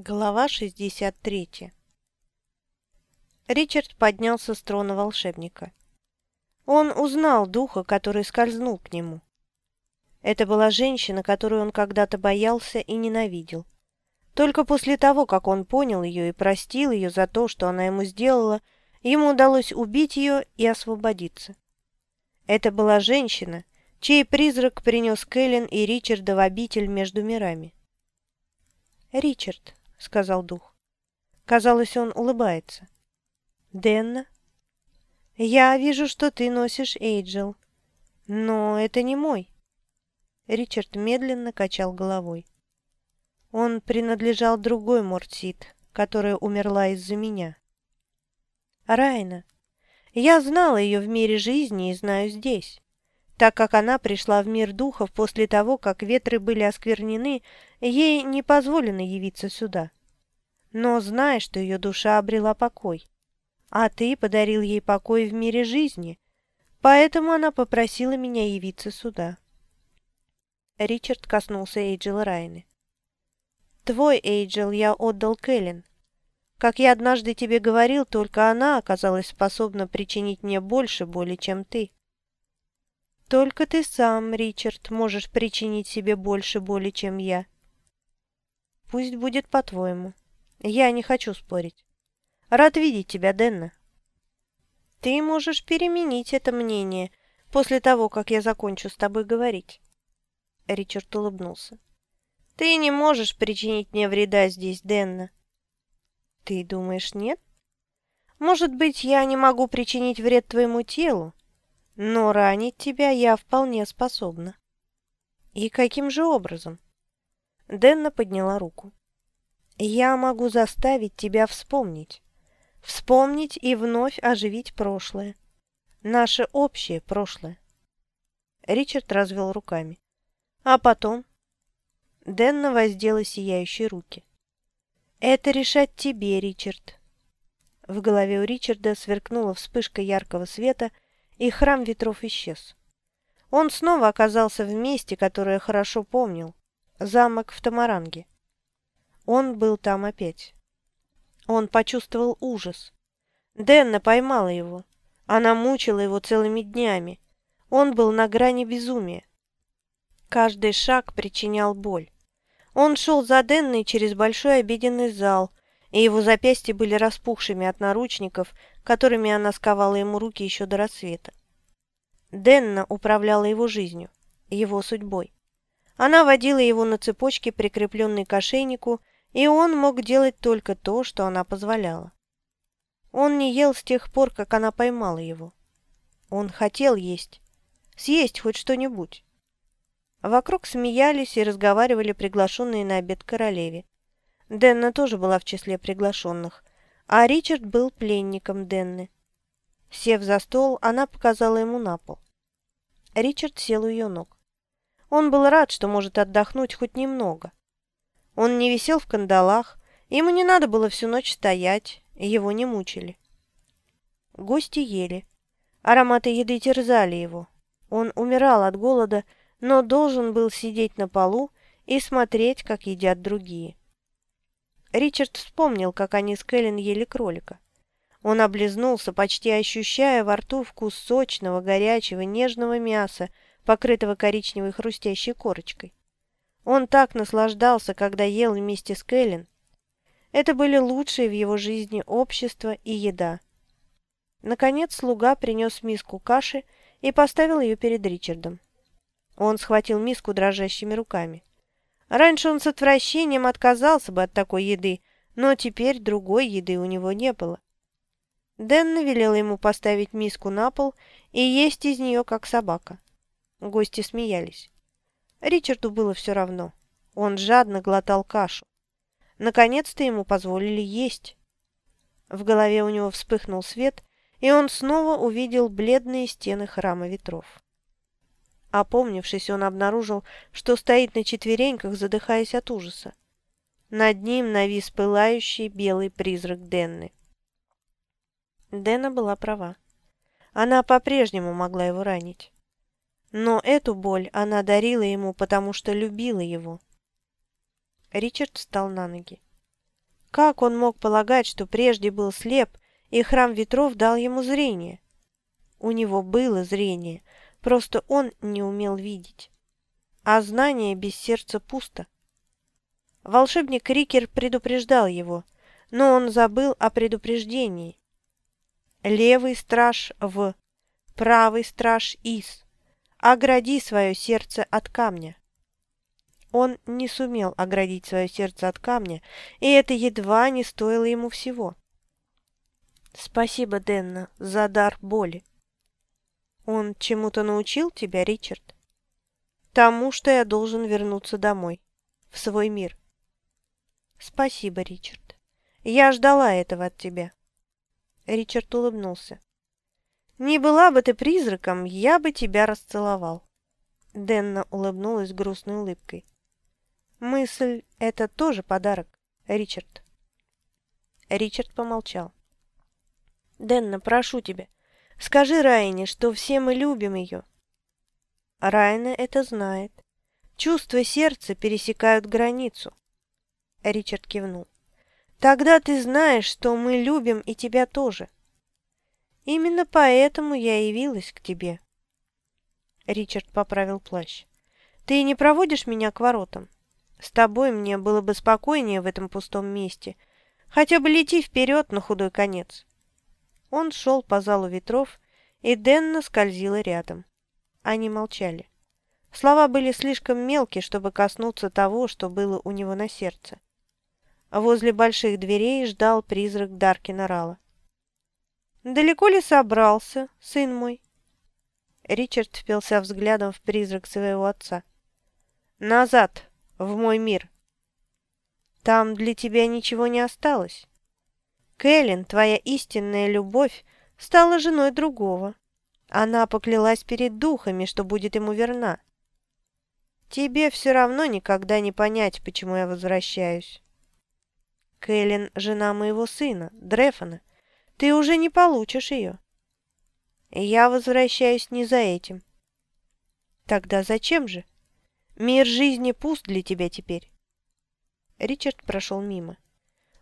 Глава 63 Ричард поднялся с трона волшебника. Он узнал духа, который скользнул к нему. Это была женщина, которую он когда-то боялся и ненавидел. Только после того, как он понял ее и простил ее за то, что она ему сделала, ему удалось убить ее и освободиться. Это была женщина, чей призрак принес Кэлен и Ричарда в обитель между мирами. «Ричард», — сказал дух. Казалось, он улыбается. «Денна?» «Я вижу, что ты носишь Эйджел. Но это не мой». Ричард медленно качал головой. Он принадлежал другой Мортсит, которая умерла из-за меня. Райна. Я знала ее в мире жизни и знаю здесь так как она пришла в мир духов после того, как ветры были осквернены, ей не позволено явиться сюда. Но знай, что ее душа обрела покой. А ты подарил ей покой в мире жизни, поэтому она попросила меня явиться сюда. Ричард коснулся Эйджела Райны. «Твой Эйджел я отдал Кэлен. Как я однажды тебе говорил, только она оказалась способна причинить мне больше боли, чем ты». Только ты сам, Ричард, можешь причинить себе больше боли, чем я. Пусть будет по-твоему. Я не хочу спорить. Рад видеть тебя, Денна. Ты можешь переменить это мнение после того, как я закончу с тобой говорить. Ричард улыбнулся. Ты не можешь причинить мне вреда здесь, Денна. Ты думаешь, нет? Может быть, я не могу причинить вред твоему телу, но ранить тебя я вполне способна. И каким же образом? Денна подняла руку. Я могу заставить тебя вспомнить. Вспомнить и вновь оживить прошлое. Наше общее прошлое. Ричард развел руками. А потом? Денна воздела сияющие руки. «Это решать тебе, Ричард». В голове у Ричарда сверкнула вспышка яркого света – и храм ветров исчез. Он снова оказался в месте, которое хорошо помнил – замок в Тамаранге. Он был там опять. Он почувствовал ужас. Денна поймала его. Она мучила его целыми днями. Он был на грани безумия. Каждый шаг причинял боль. Он шел за Денной через большой обеденный зал, и его запястья были распухшими от наручников, которыми она сковала ему руки еще до рассвета. Денна управляла его жизнью, его судьбой. Она водила его на цепочке, прикрепленной к ошейнику, и он мог делать только то, что она позволяла. Он не ел с тех пор, как она поймала его. Он хотел есть, съесть хоть что-нибудь. Вокруг смеялись и разговаривали приглашенные на обед королеве. Денна тоже была в числе приглашенных, а Ричард был пленником Денны. Сев за стол, она показала ему на пол. Ричард сел у ее ног. Он был рад, что может отдохнуть хоть немного. Он не висел в кандалах, ему не надо было всю ночь стоять, его не мучили. Гости ели. Ароматы еды терзали его. Он умирал от голода, но должен был сидеть на полу и смотреть, как едят другие. Ричард вспомнил, как они с Кэлен ели кролика. Он облизнулся, почти ощущая во рту вкус сочного, горячего, нежного мяса, покрытого коричневой хрустящей корочкой. Он так наслаждался, когда ел вместе с Кэлен. Это были лучшие в его жизни общество и еда. Наконец слуга принес миску каши и поставил ее перед Ричардом. Он схватил миску дрожащими руками. Раньше он с отвращением отказался бы от такой еды, но теперь другой еды у него не было. Дэн велела ему поставить миску на пол и есть из нее, как собака. Гости смеялись. Ричарду было все равно. Он жадно глотал кашу. Наконец-то ему позволили есть. В голове у него вспыхнул свет, и он снова увидел бледные стены храма ветров. Опомнившись, он обнаружил, что стоит на четвереньках, задыхаясь от ужаса. Над ним навис пылающий белый призрак Денны. Дэна была права. Она по-прежнему могла его ранить. Но эту боль она дарила ему, потому что любила его. Ричард встал на ноги. Как он мог полагать, что прежде был слеп, и храм ветров дал ему зрение? У него было зрение, просто он не умел видеть. А знание без сердца пусто. Волшебник Рикер предупреждал его, но он забыл о предупреждении. Левый страж в, правый страж из. Огради свое сердце от камня. Он не сумел оградить свое сердце от камня, и это едва не стоило ему всего. Спасибо, Денна, за дар боли. Он чему-то научил тебя, Ричард? Тому, что я должен вернуться домой, в свой мир. Спасибо, Ричард. Я ждала этого от тебя. Ричард улыбнулся. Не была бы ты призраком, я бы тебя расцеловал. Денна улыбнулась грустной улыбкой. Мысль — это тоже подарок, Ричард. Ричард помолчал. Денна, прошу тебя, скажи Райне, что все мы любим ее. Райна это знает. Чувства сердца пересекают границу. Ричард кивнул. Тогда ты знаешь, что мы любим и тебя тоже. Именно поэтому я явилась к тебе. Ричард поправил плащ. Ты не проводишь меня к воротам? С тобой мне было бы спокойнее в этом пустом месте. Хотя бы лети вперед на худой конец. Он шел по залу ветров, и Денна скользила рядом. Они молчали. Слова были слишком мелкие, чтобы коснуться того, что было у него на сердце. Возле больших дверей ждал призрак Даркина Рала. «Далеко ли собрался, сын мой?» Ричард впился взглядом в призрак своего отца. «Назад, в мой мир. Там для тебя ничего не осталось. Кэлен, твоя истинная любовь, стала женой другого. Она поклялась перед духами, что будет ему верна. Тебе все равно никогда не понять, почему я возвращаюсь. Кэлен – жена моего сына, Дрефона. Ты уже не получишь ее. Я возвращаюсь не за этим. Тогда зачем же? Мир жизни пуст для тебя теперь. Ричард прошел мимо.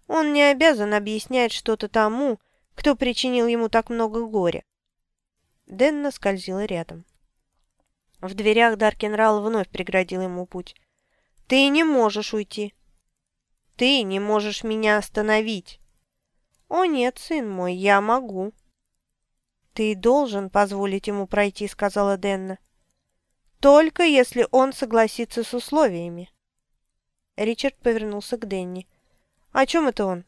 Он не обязан объяснять что-то тому, кто причинил ему так много горя. Денна скользила рядом. В дверях Даркенрал вновь преградил ему путь. «Ты не можешь уйти. Ты не можешь меня остановить. «О нет, сын мой, я могу». «Ты должен позволить ему пройти», — сказала Денна. «Только если он согласится с условиями». Ричард повернулся к Денни. «О чем это он?»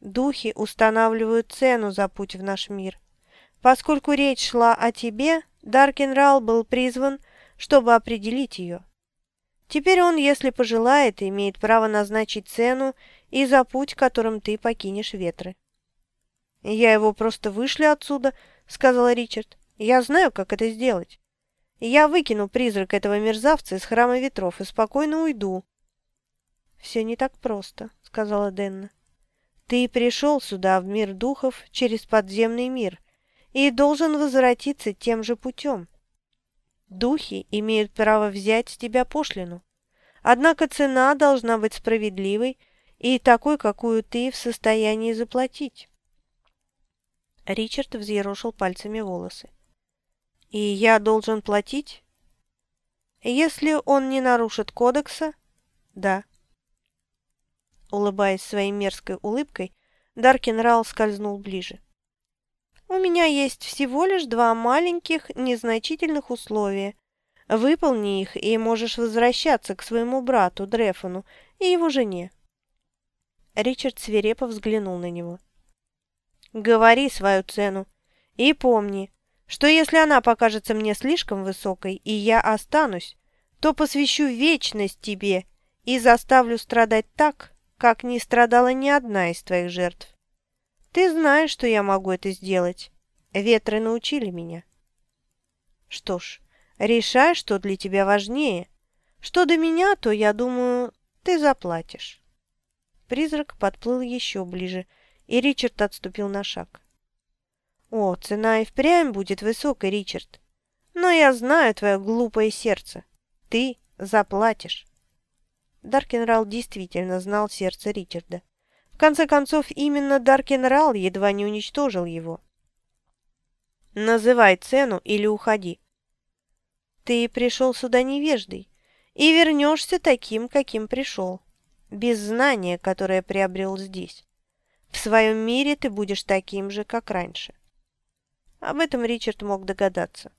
«Духи устанавливают цену за путь в наш мир. Поскольку речь шла о тебе, Даркенрал был призван, чтобы определить ее. Теперь он, если пожелает, имеет право назначить цену и за путь, которым ты покинешь ветры. «Я его просто вышлю отсюда», — сказал Ричард. «Я знаю, как это сделать. Я выкину призрак этого мерзавца из храма ветров и спокойно уйду». «Все не так просто», — сказала Денна. «Ты пришел сюда, в мир духов, через подземный мир, и должен возвратиться тем же путем. Духи имеют право взять с тебя пошлину. Однако цена должна быть справедливой и такой, какую ты в состоянии заплатить. Ричард взъерошил пальцами волосы. «И я должен платить?» «Если он не нарушит кодекса, да». Улыбаясь своей мерзкой улыбкой, Даркин Рал скользнул ближе. «У меня есть всего лишь два маленьких, незначительных условия. Выполни их, и можешь возвращаться к своему брату Дрефону и его жене. Ричард свирепо взглянул на него. «Говори свою цену. И помни, что если она покажется мне слишком высокой, и я останусь, то посвящу вечность тебе и заставлю страдать так, как не страдала ни одна из твоих жертв. Ты знаешь, что я могу это сделать. Ветры научили меня». «Что ж, решай, что для тебя важнее. Что до меня, то, я думаю, ты заплатишь». Призрак подплыл еще ближе, и Ричард отступил на шаг. «О, цена и впрямь будет высокой, Ричард. Но я знаю твое глупое сердце. Ты заплатишь». Даркенрал действительно знал сердце Ричарда. В конце концов, именно Даркенрал едва не уничтожил его. Называй цену или уходи. Ты пришел сюда невеждой и вернешься таким, каким пришел, без знания, которое приобрел здесь. В своем мире ты будешь таким же, как раньше. Об этом Ричард мог догадаться.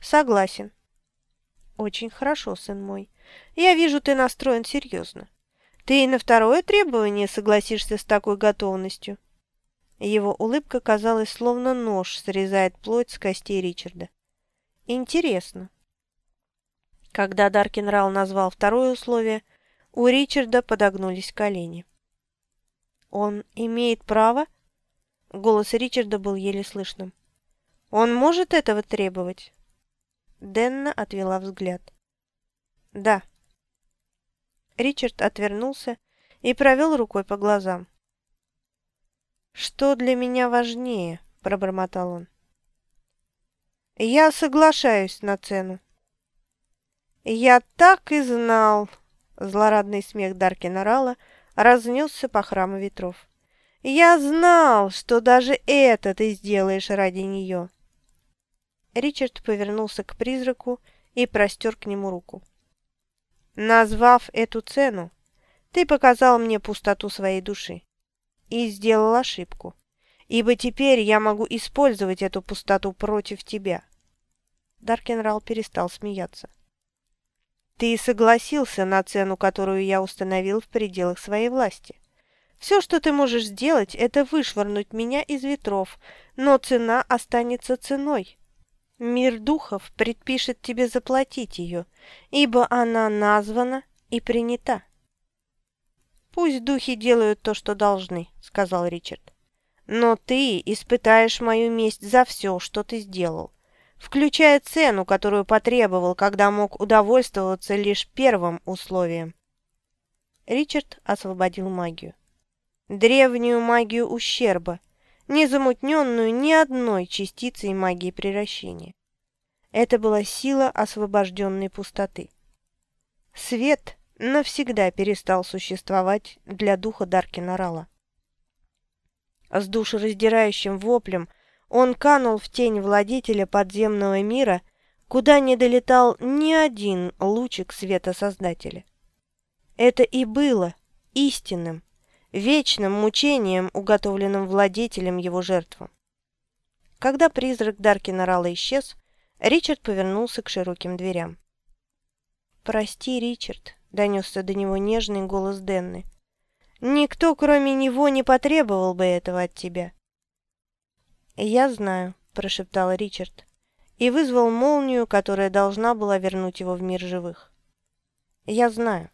Согласен. Очень хорошо, сын мой. Я вижу, ты настроен серьезно. Ты и на второе требование согласишься с такой готовностью. Его улыбка казалась, словно нож срезает плоть с костей Ричарда. Интересно. Когда Даркинрал назвал второе условие, у Ричарда подогнулись колени. «Он имеет право?» Голос Ричарда был еле слышным. «Он может этого требовать?» Денна отвела взгляд. «Да». Ричард отвернулся и провел рукой по глазам. «Что для меня важнее?» – пробормотал он. «Я соглашаюсь на цену». «Я так и знал!» – злорадный смех Даркина Рала разнесся по храму ветров. «Я знал, что даже это ты сделаешь ради нее!» Ричард повернулся к призраку и простер к нему руку. «Назвав эту цену, ты показал мне пустоту своей души и сделал ошибку, ибо теперь я могу использовать эту пустоту против тебя». Даркенрал перестал смеяться. «Ты согласился на цену, которую я установил в пределах своей власти. Все, что ты можешь сделать, это вышвырнуть меня из ветров, но цена останется ценой. Мир духов предпишет тебе заплатить ее, ибо она названа и принята. «Пусть духи делают то, что должны», — сказал Ричард. «Но ты испытаешь мою месть за все, что ты сделал, включая цену, которую потребовал, когда мог удовольствоваться лишь первым условием». Ричард освободил магию. Древнюю магию ущерба, не замутненную ни одной частицей магии превращения. Это была сила освобожденной пустоты. Свет навсегда перестал существовать для духа Даркина Рала. С душераздирающим воплем он канул в тень владетеля подземного мира, куда не долетал ни один лучик света Создателя. Это и было истинным, вечным мучением, уготовленным владетелем его жертвам. Когда призрак Даркина Рала исчез, Ричард повернулся к широким дверям. «Прости, Ричард», — донесся до него нежный голос Денны. «Никто, кроме него, не потребовал бы этого от тебя». «Я знаю», — прошептал Ричард, и вызвал молнию, которая должна была вернуть его в мир живых. «Я знаю».